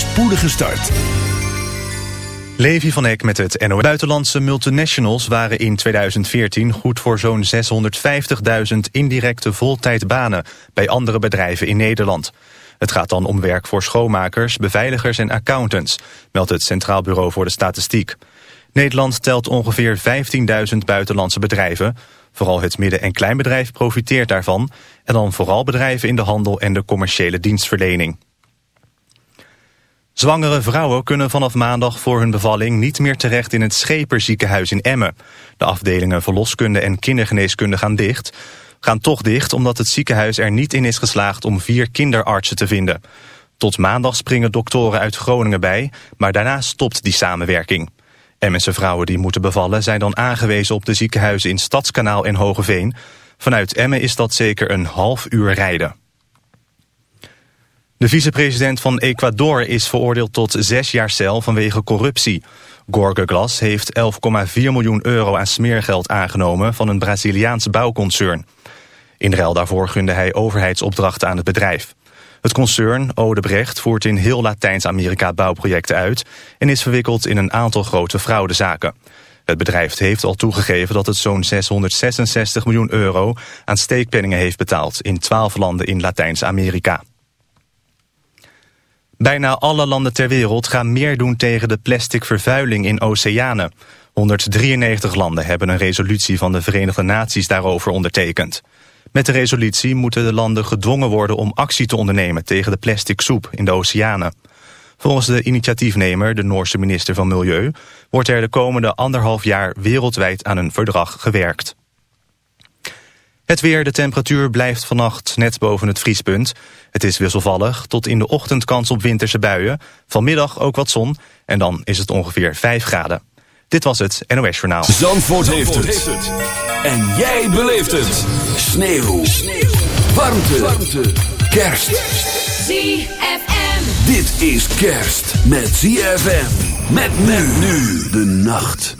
spoedige start. Levi van Eck met het NO. Buitenlandse multinationals waren in 2014 goed voor zo'n 650.000 indirecte voltijdbanen bij andere bedrijven in Nederland. Het gaat dan om werk voor schoonmakers, beveiligers en accountants, meldt het Centraal Bureau voor de Statistiek. Nederland telt ongeveer 15.000 buitenlandse bedrijven. Vooral het midden- en kleinbedrijf profiteert daarvan. En dan vooral bedrijven in de handel en de commerciële dienstverlening. Zwangere vrouwen kunnen vanaf maandag voor hun bevalling niet meer terecht in het Scheperziekenhuis in Emmen. De afdelingen verloskunde en kindergeneeskunde gaan dicht. Gaan toch dicht omdat het ziekenhuis er niet in is geslaagd om vier kinderartsen te vinden. Tot maandag springen doktoren uit Groningen bij, maar daarna stopt die samenwerking. Emmense vrouwen die moeten bevallen zijn dan aangewezen op de ziekenhuizen in Stadskanaal en Hogeveen. Vanuit Emmen is dat zeker een half uur rijden. De vicepresident van Ecuador is veroordeeld tot zes jaar cel vanwege corruptie. Gorge Glas heeft 11,4 miljoen euro aan smeergeld aangenomen van een Braziliaans bouwconcern. In ruil daarvoor gunde hij overheidsopdrachten aan het bedrijf. Het concern Odebrecht voert in heel Latijns-Amerika bouwprojecten uit... en is verwikkeld in een aantal grote fraudezaken. Het bedrijf heeft al toegegeven dat het zo'n 666 miljoen euro... aan steekpenningen heeft betaald in 12 landen in Latijns-Amerika. Bijna alle landen ter wereld gaan meer doen tegen de plastic vervuiling in oceanen. 193 landen hebben een resolutie van de Verenigde Naties daarover ondertekend. Met de resolutie moeten de landen gedwongen worden om actie te ondernemen tegen de plastic soep in de oceanen. Volgens de initiatiefnemer, de Noorse minister van Milieu, wordt er de komende anderhalf jaar wereldwijd aan een verdrag gewerkt. Het weer, de temperatuur blijft vannacht net boven het vriespunt. Het is wisselvallig, tot in de ochtend kans op winterse buien. Vanmiddag ook wat zon en dan is het ongeveer 5 graden. Dit was het NOS Journaal. Zandvoort, Zandvoort heeft, het. En jij beleeft het. Sneeuw. Sneeuw. Warmte. Warmte. Kerst. ZFM. Dit is kerst met ZFM. Met men nu de nacht.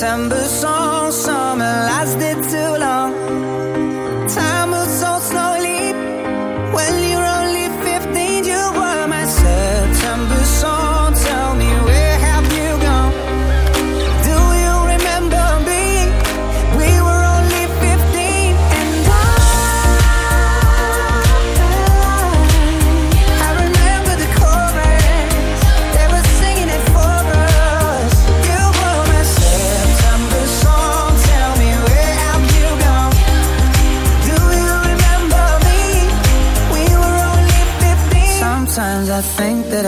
September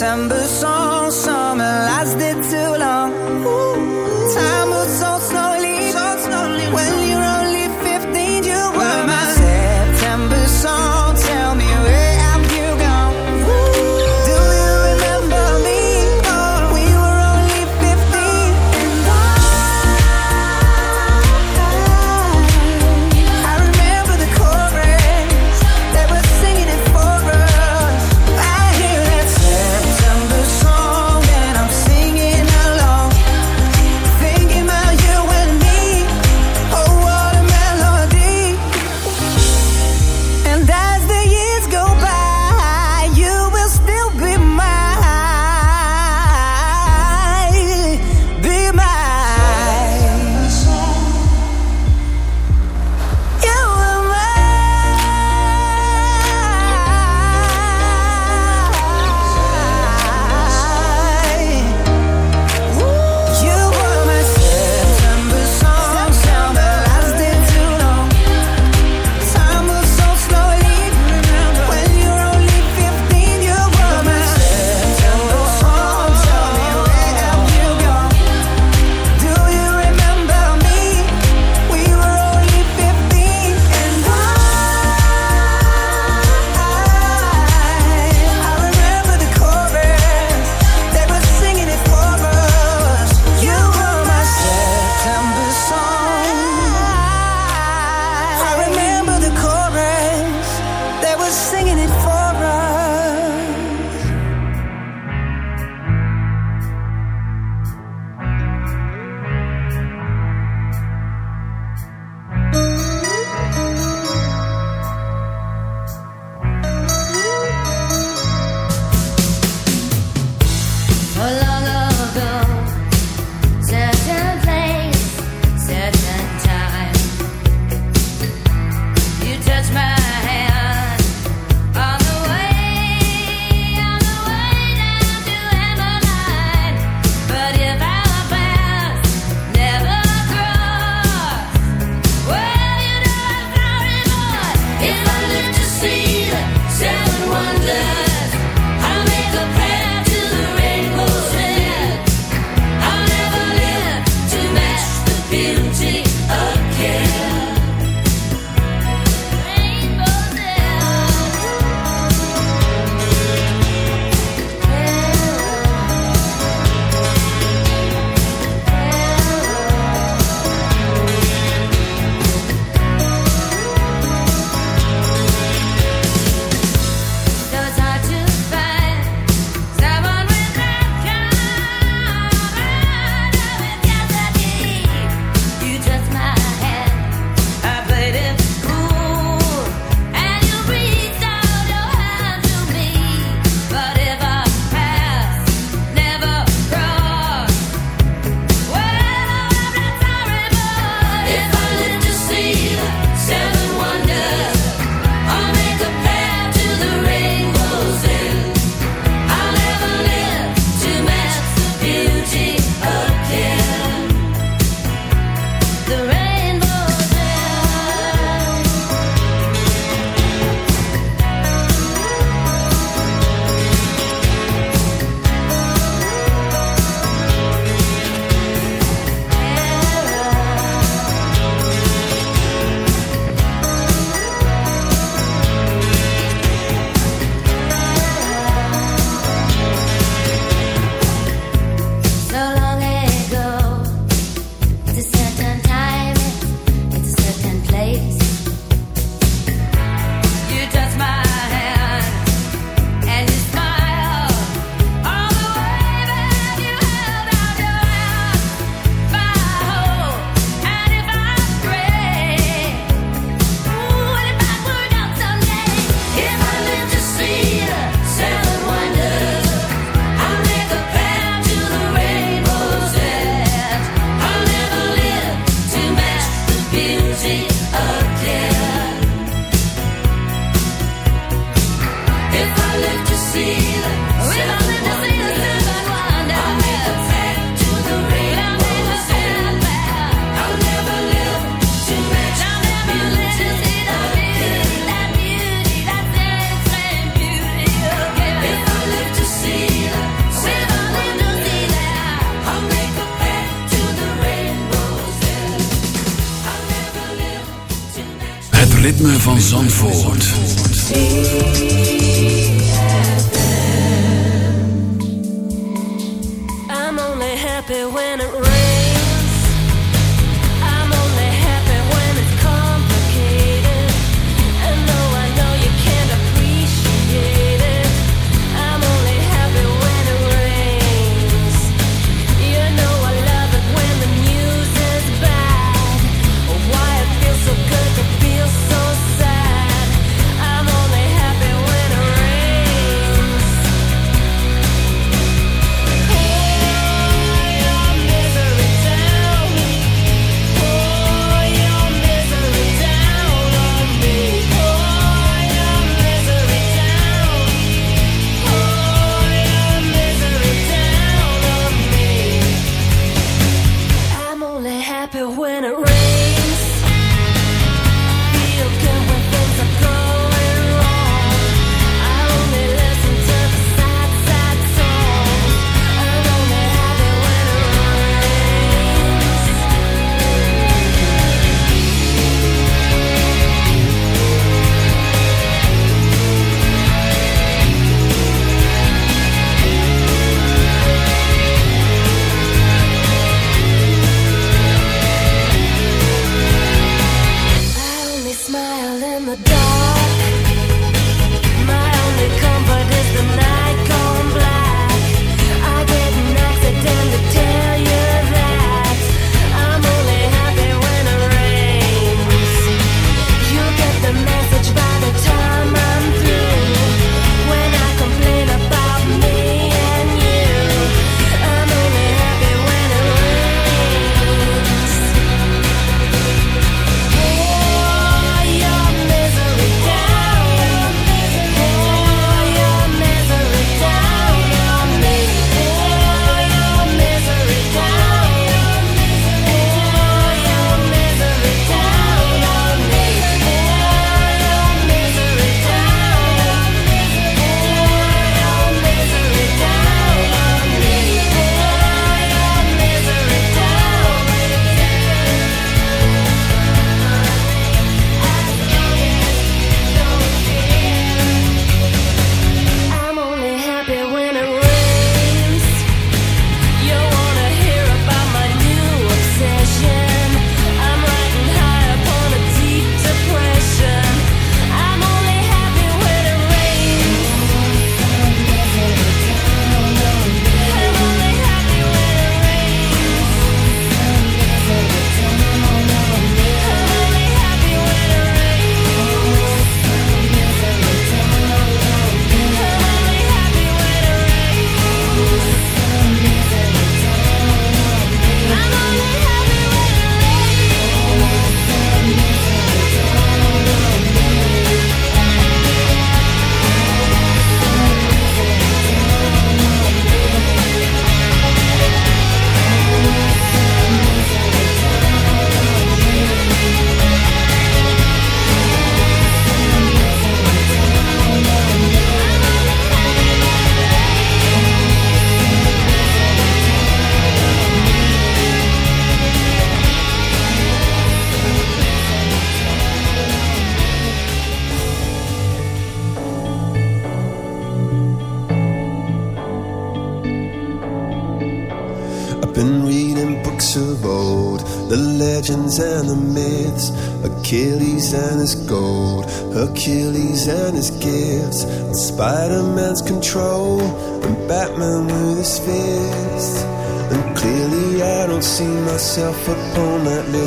September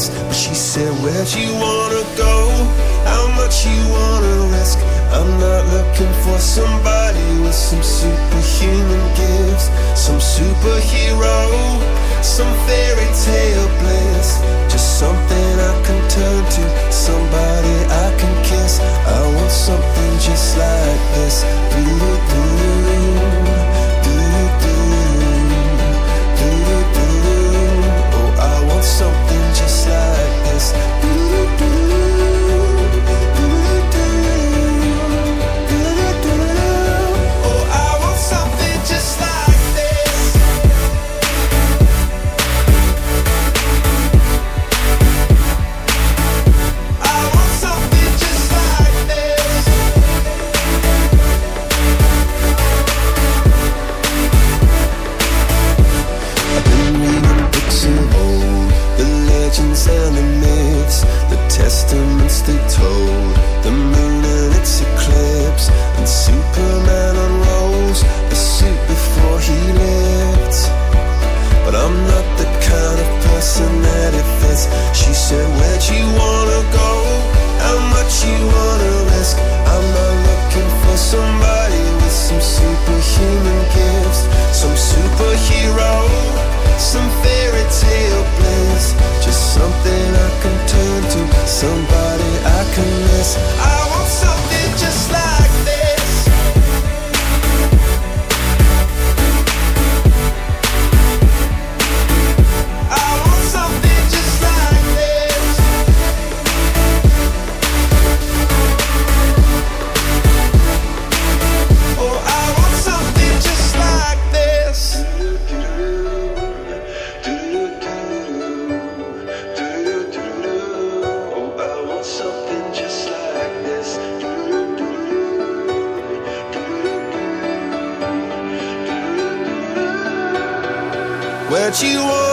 list. But she said, Where'd you wanna go? How much you wanna risk? I'm not looking for somebody with some superhuman gifts, some superhero, some fairy tale that you want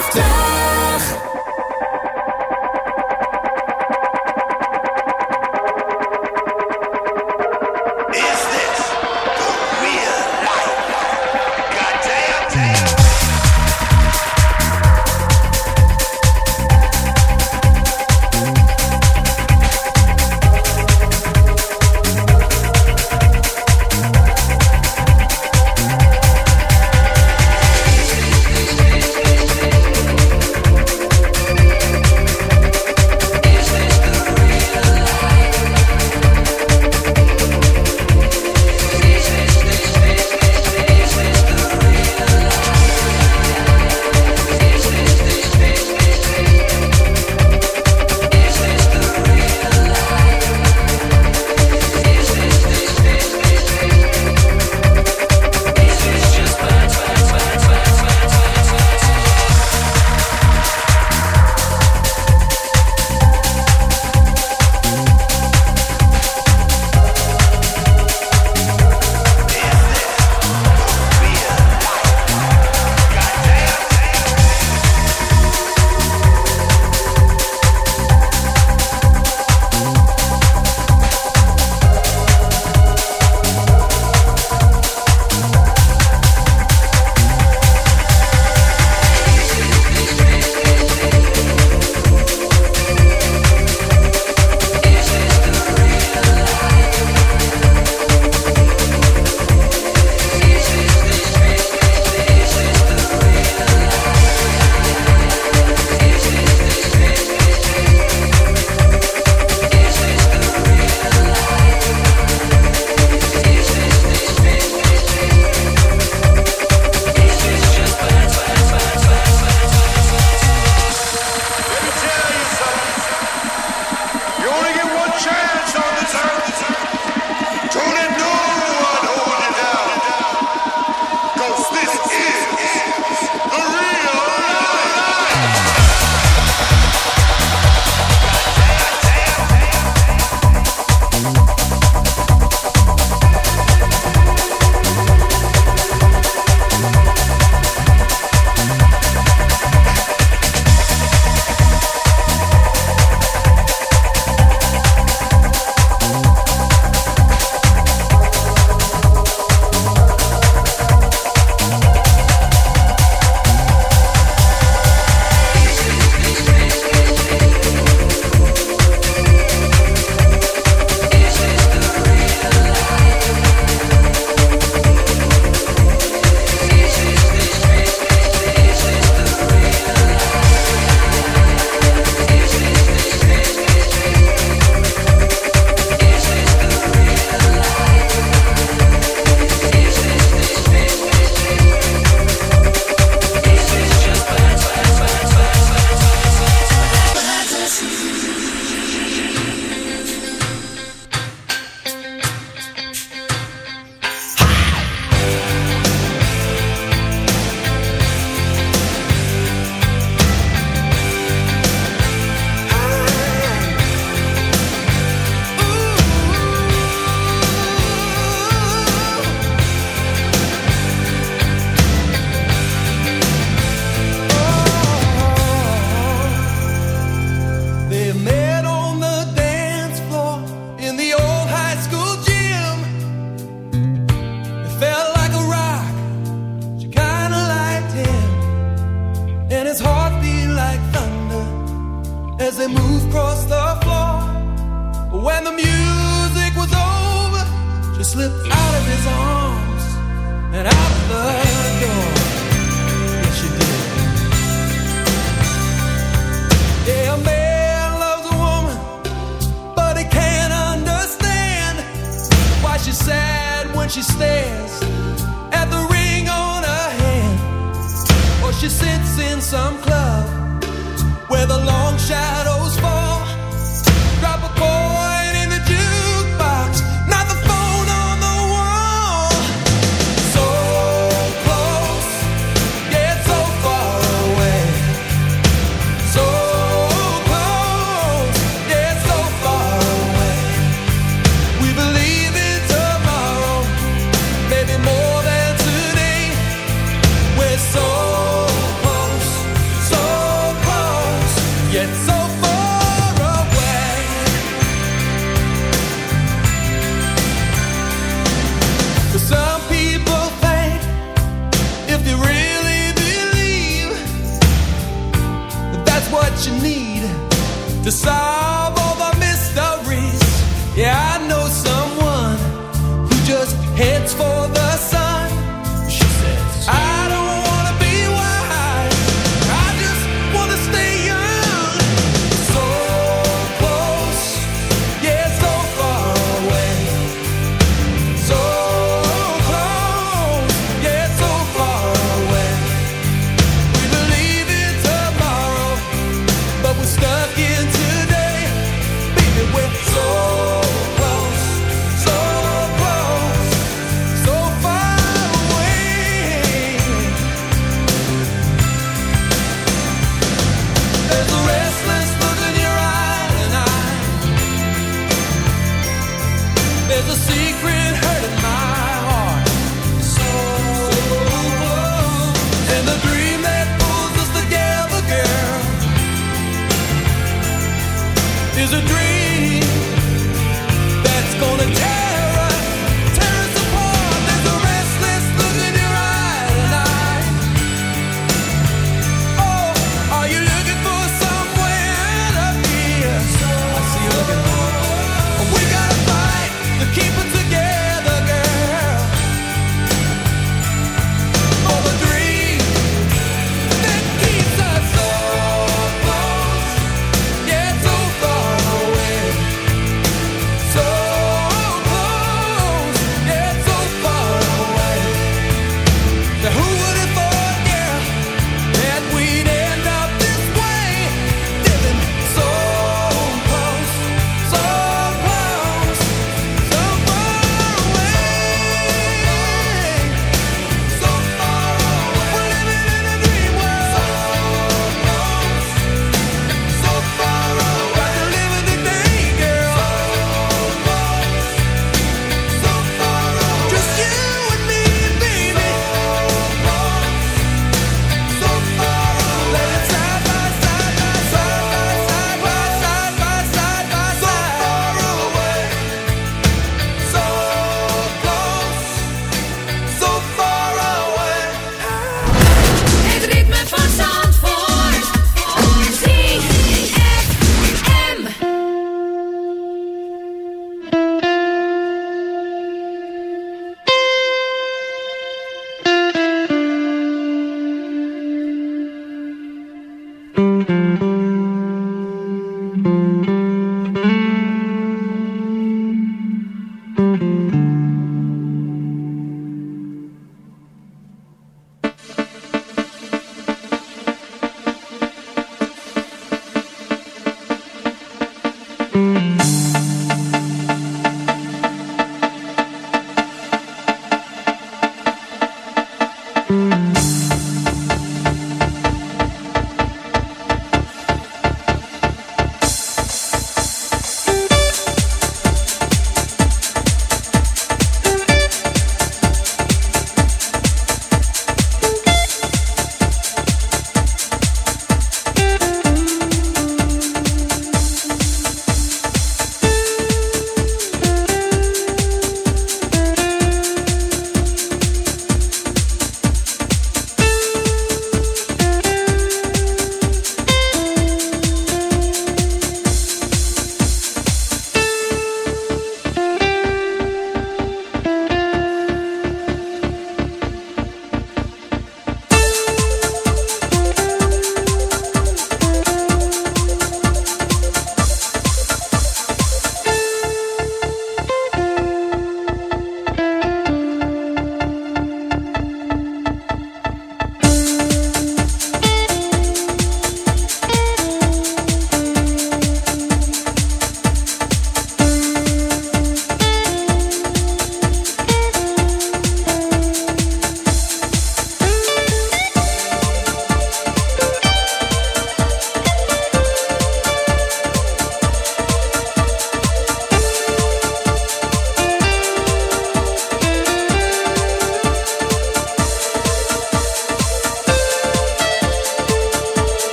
50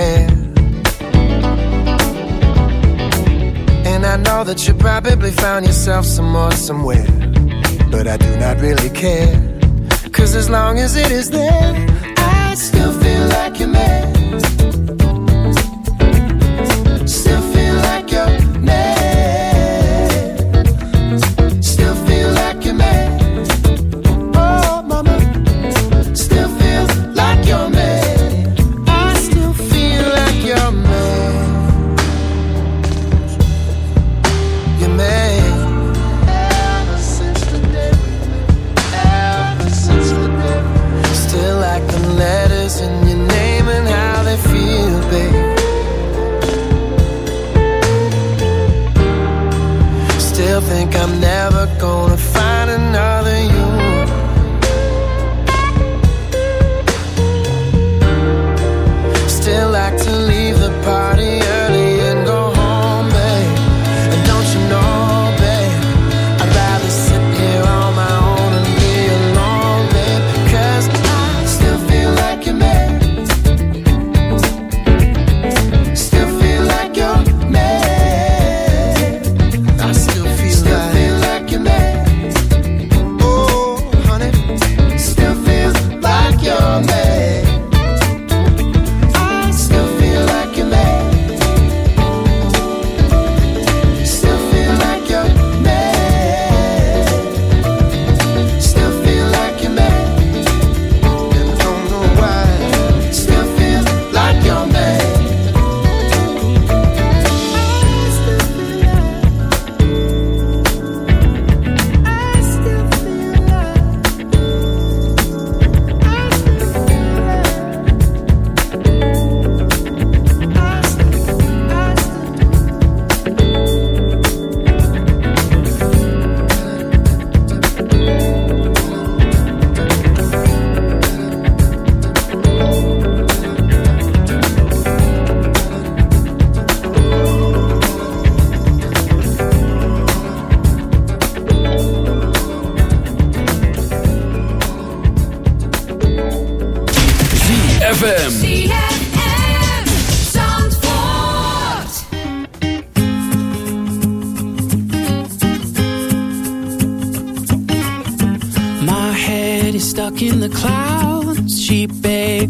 hair. And I know that you probably found yourself some more somewhere. But I do not really care. Cause as long as it is there, I still feel like you're mad.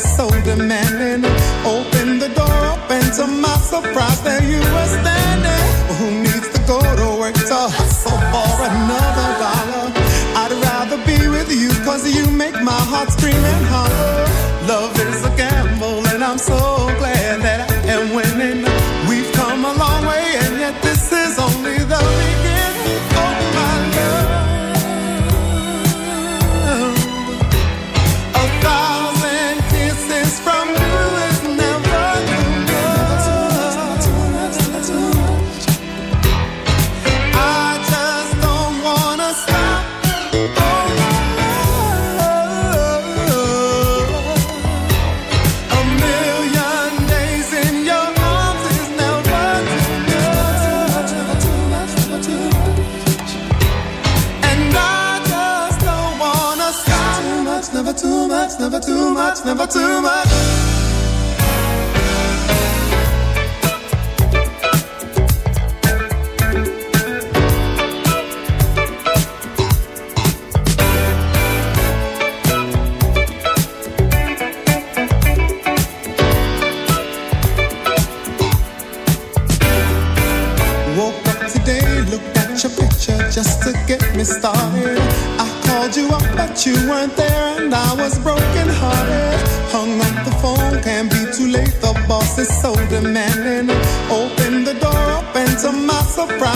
so demanding. Open the door up, and to my surprise, there you were standing. Who needs to go to work to hustle for another dollar? I'd rather be with you make my heart screaming. from